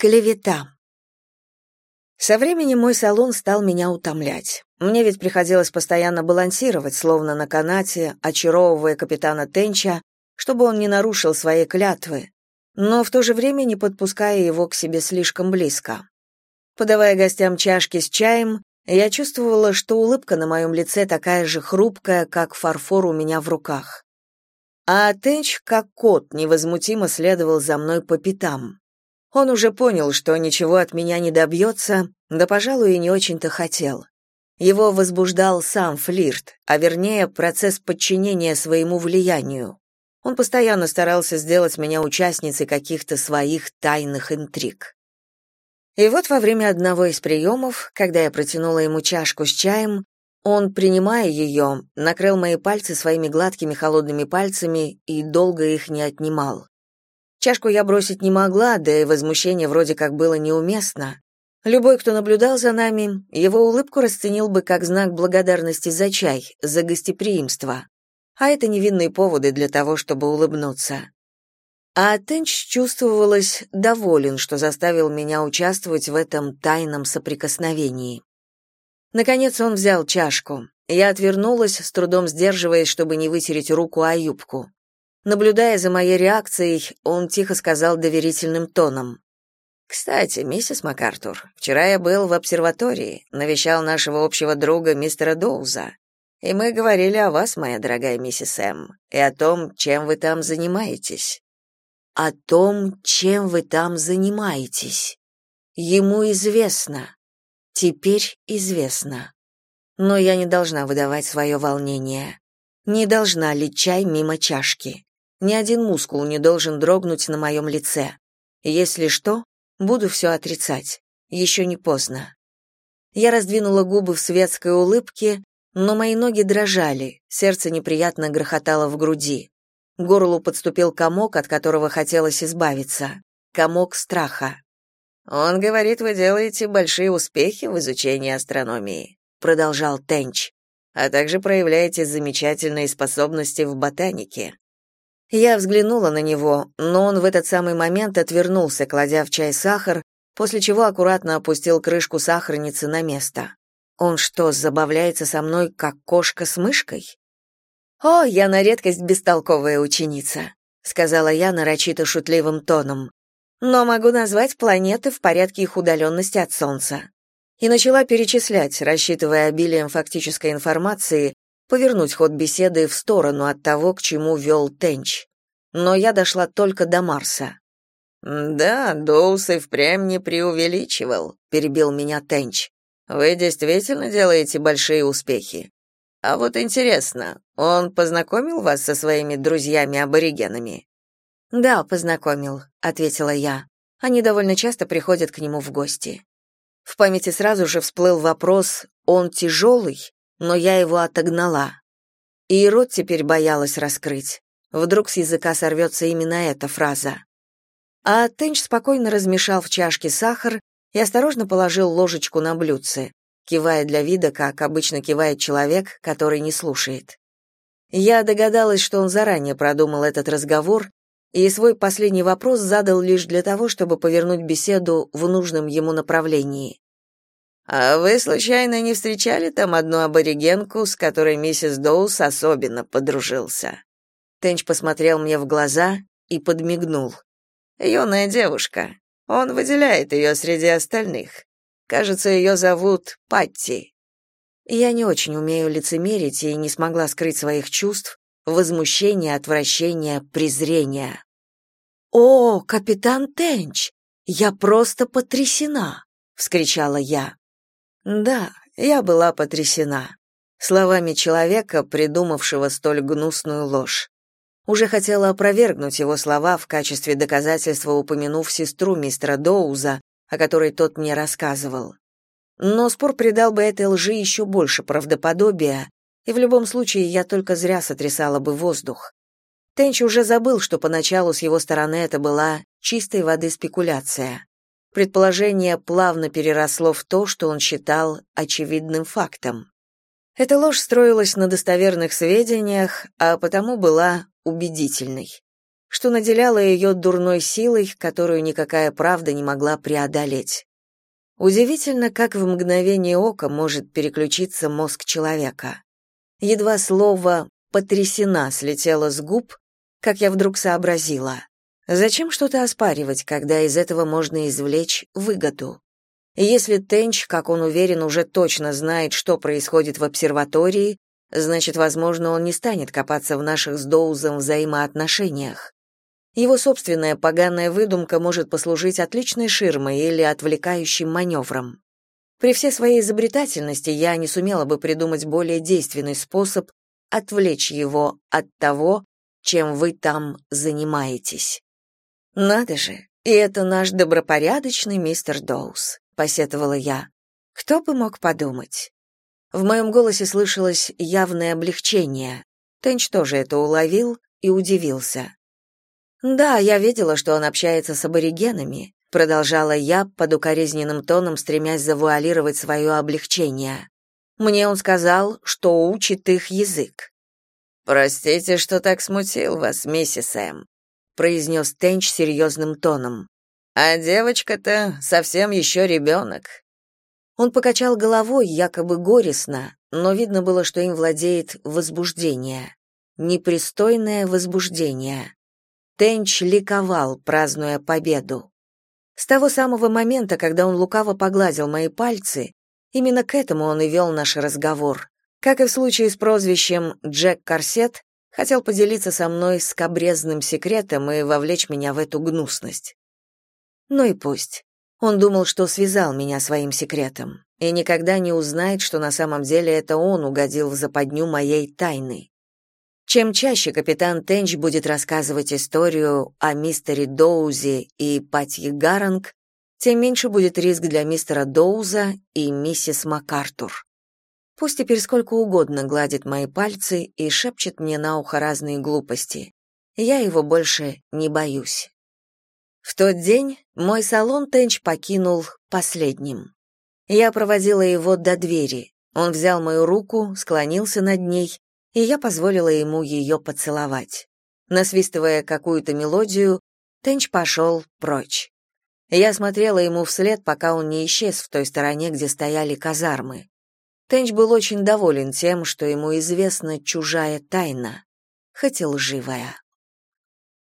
Клевета. Со временем мой салон стал меня утомлять. Мне ведь приходилось постоянно балансировать, словно на канате, очаровывая капитана Тенча, чтобы он не нарушил свои клятвы, но в то же время не подпуская его к себе слишком близко. Подавая гостям чашки с чаем, я чувствовала, что улыбка на моем лице такая же хрупкая, как фарфор у меня в руках. А Тенч, как кот, невозмутимо следовал за мной по пятам. Он уже понял, что ничего от меня не добьется, да, пожалуй, и не очень-то хотел. Его возбуждал сам флирт, а вернее, процесс подчинения своему влиянию. Он постоянно старался сделать меня участницей каких-то своих тайных интриг. И вот во время одного из приемов, когда я протянула ему чашку с чаем, он, принимая ее, накрыл мои пальцы своими гладкими холодными пальцами и долго их не отнимал. Чашку я бросить не могла, да и возмущение вроде как было неуместно. Любой, кто наблюдал за нами, его улыбку расценил бы как знак благодарности за чай, за гостеприимство. А это невинные поводы для того, чтобы улыбнуться. А Тенч чувствовалось доволен, что заставил меня участвовать в этом тайном соприкосновении. Наконец он взял чашку. Я отвернулась, с трудом сдерживаясь, чтобы не вытереть руку о юбку. Наблюдая за моей реакцией, он тихо сказал доверительным тоном. «Кстати, миссис МакАртур, вчера я был в обсерватории, навещал нашего общего друга мистера Доуза, и мы говорили о вас, моя дорогая миссис М, и о том, чем вы там занимаетесь». «О том, чем вы там занимаетесь. Ему известно. Теперь известно. Но я не должна выдавать свое волнение. Не должна лить чай мимо чашки. Ни один мускул не должен дрогнуть на моем лице. Если что, буду все отрицать. Еще не поздно. Я раздвинула губы в светской улыбке, но мои ноги дрожали, сердце неприятно грохотало в груди. Горлу подступил комок, от которого хотелось избавиться. Комок страха. «Он говорит, вы делаете большие успехи в изучении астрономии», продолжал Тенч, «а также проявляете замечательные способности в ботанике. Я взглянула на него, но он в этот самый момент отвернулся, кладя в чай сахар, после чего аккуратно опустил крышку сахарницы на место. Он что, забавляется со мной, как кошка с мышкой? «О, я на редкость бестолковая ученица», — сказала я нарочито шутливым тоном. «Но могу назвать планеты в порядке их удаленности от Солнца». И начала перечислять, рассчитывая обилием фактической информации, повернуть ход беседы в сторону от того, к чему вел Тенч. Но я дошла только до Марса. «Да, Доус и впрямь не преувеличивал», — перебил меня Тенч. «Вы действительно делаете большие успехи. А вот интересно, он познакомил вас со своими друзьями-аборигенами?» «Да, познакомил», — ответила я. «Они довольно часто приходят к нему в гости». В памяти сразу же всплыл вопрос «он тяжелый?» Но я его отогнала. И рот теперь боялась раскрыть. Вдруг с языка сорвется именно эта фраза. А Тенч спокойно размешал в чашке сахар и осторожно положил ложечку на блюдце, кивая для вида, как обычно кивает человек, который не слушает. Я догадалась, что он заранее продумал этот разговор и свой последний вопрос задал лишь для того, чтобы повернуть беседу в нужном ему направлении. А вы случайно не встречали там одну аборигенку, с которой миссис Доус особенно подружился? Тенч посмотрел мне в глаза и подмигнул. Юная девушка. Он выделяет ее среди остальных. Кажется, ее зовут Патти. Я не очень умею лицемерить и не смогла скрыть своих чувств, возмущения, отвращения, презрения. «О, капитан Тенч! Я просто потрясена!» — вскричала я. Да, я была потрясена словами человека, придумавшего столь гнусную ложь. Уже хотела опровергнуть его слова в качестве доказательства, упомянув сестру мистера Доуза, о которой тот мне рассказывал. Но спор придал бы этой лжи еще больше правдоподобия, и в любом случае я только зря сотрясала бы воздух. Тенч уже забыл, что поначалу с его стороны это была чистой воды спекуляция. Предположение плавно переросло в то, что он считал очевидным фактом. Эта ложь строилась на достоверных сведениях, а потому была убедительной. что наделяло ее дурной силой, которую никакая правда не могла преодолеть. Удивительно, как в мгновение ока может переключиться мозг человека. Едва слово «потрясена» слетело с губ, как я вдруг сообразила. Зачем что-то оспаривать, когда из этого можно извлечь выгоду? Если Тенч, как он уверен, уже точно знает, что происходит в обсерватории, значит, возможно, он не станет копаться в наших с Доузом взаимоотношениях. Его собственная поганая выдумка может послужить отличной ширмой или отвлекающим маневром. При всей своей изобретательности я не сумела бы придумать более действенный способ отвлечь его от того, чем вы там занимаетесь. Надо же, и это наш добропорядочный мистер Доус, посетовала я. Кто бы мог подумать? В моем голосе слышалось явное облегчение. Тенч тоже это уловил и удивился. Да, я видела, что он общается с аборигенами, продолжала я под укоризненным тоном, стремясь завуалировать свое облегчение. Мне он сказал, что учит их язык. Простите, что так смутил вас, миссис М, произнес Тенч серьезным тоном. А девочка-то совсем еще ребенок». Он покачал головой, якобы горестно, но видно было, что им владеет возбуждение. Непристойное возбуждение. Тенч ликовал, празднуя победу. С того самого момента, когда он лукаво погладил мои пальцы, именно к этому он и вел наш разговор. Как и в случае с прозвищем Джек Корсет, хотел поделиться со мной скобрезным секретом и вовлечь меня в эту гнусность. Ну и пусть. Он думал, что связал меня своим секретом, и никогда не узнает, что на самом деле это он угодил в западню моей тайны. Чем чаще капитан Тенч будет рассказывать историю о мистере Доузе и Патье Гаранг, тем меньше будет риск для мистера Доуза и миссис МакАртур. Пусть теперь сколько угодно гладит мои пальцы и шепчет мне на ухо разные глупости. Я его больше не боюсь. В тот день мой салон Тенч покинул последним. Я проводила его до двери. Он взял мою руку, склонился над ней и я позволила ему ее поцеловать. Насвистывая какую-то мелодию, Тенч пошел прочь. Я смотрела ему вслед, пока он не исчез в той стороне, где стояли казармы. Тенч был очень доволен тем, что ему известна чужая тайна, хоть и лживая.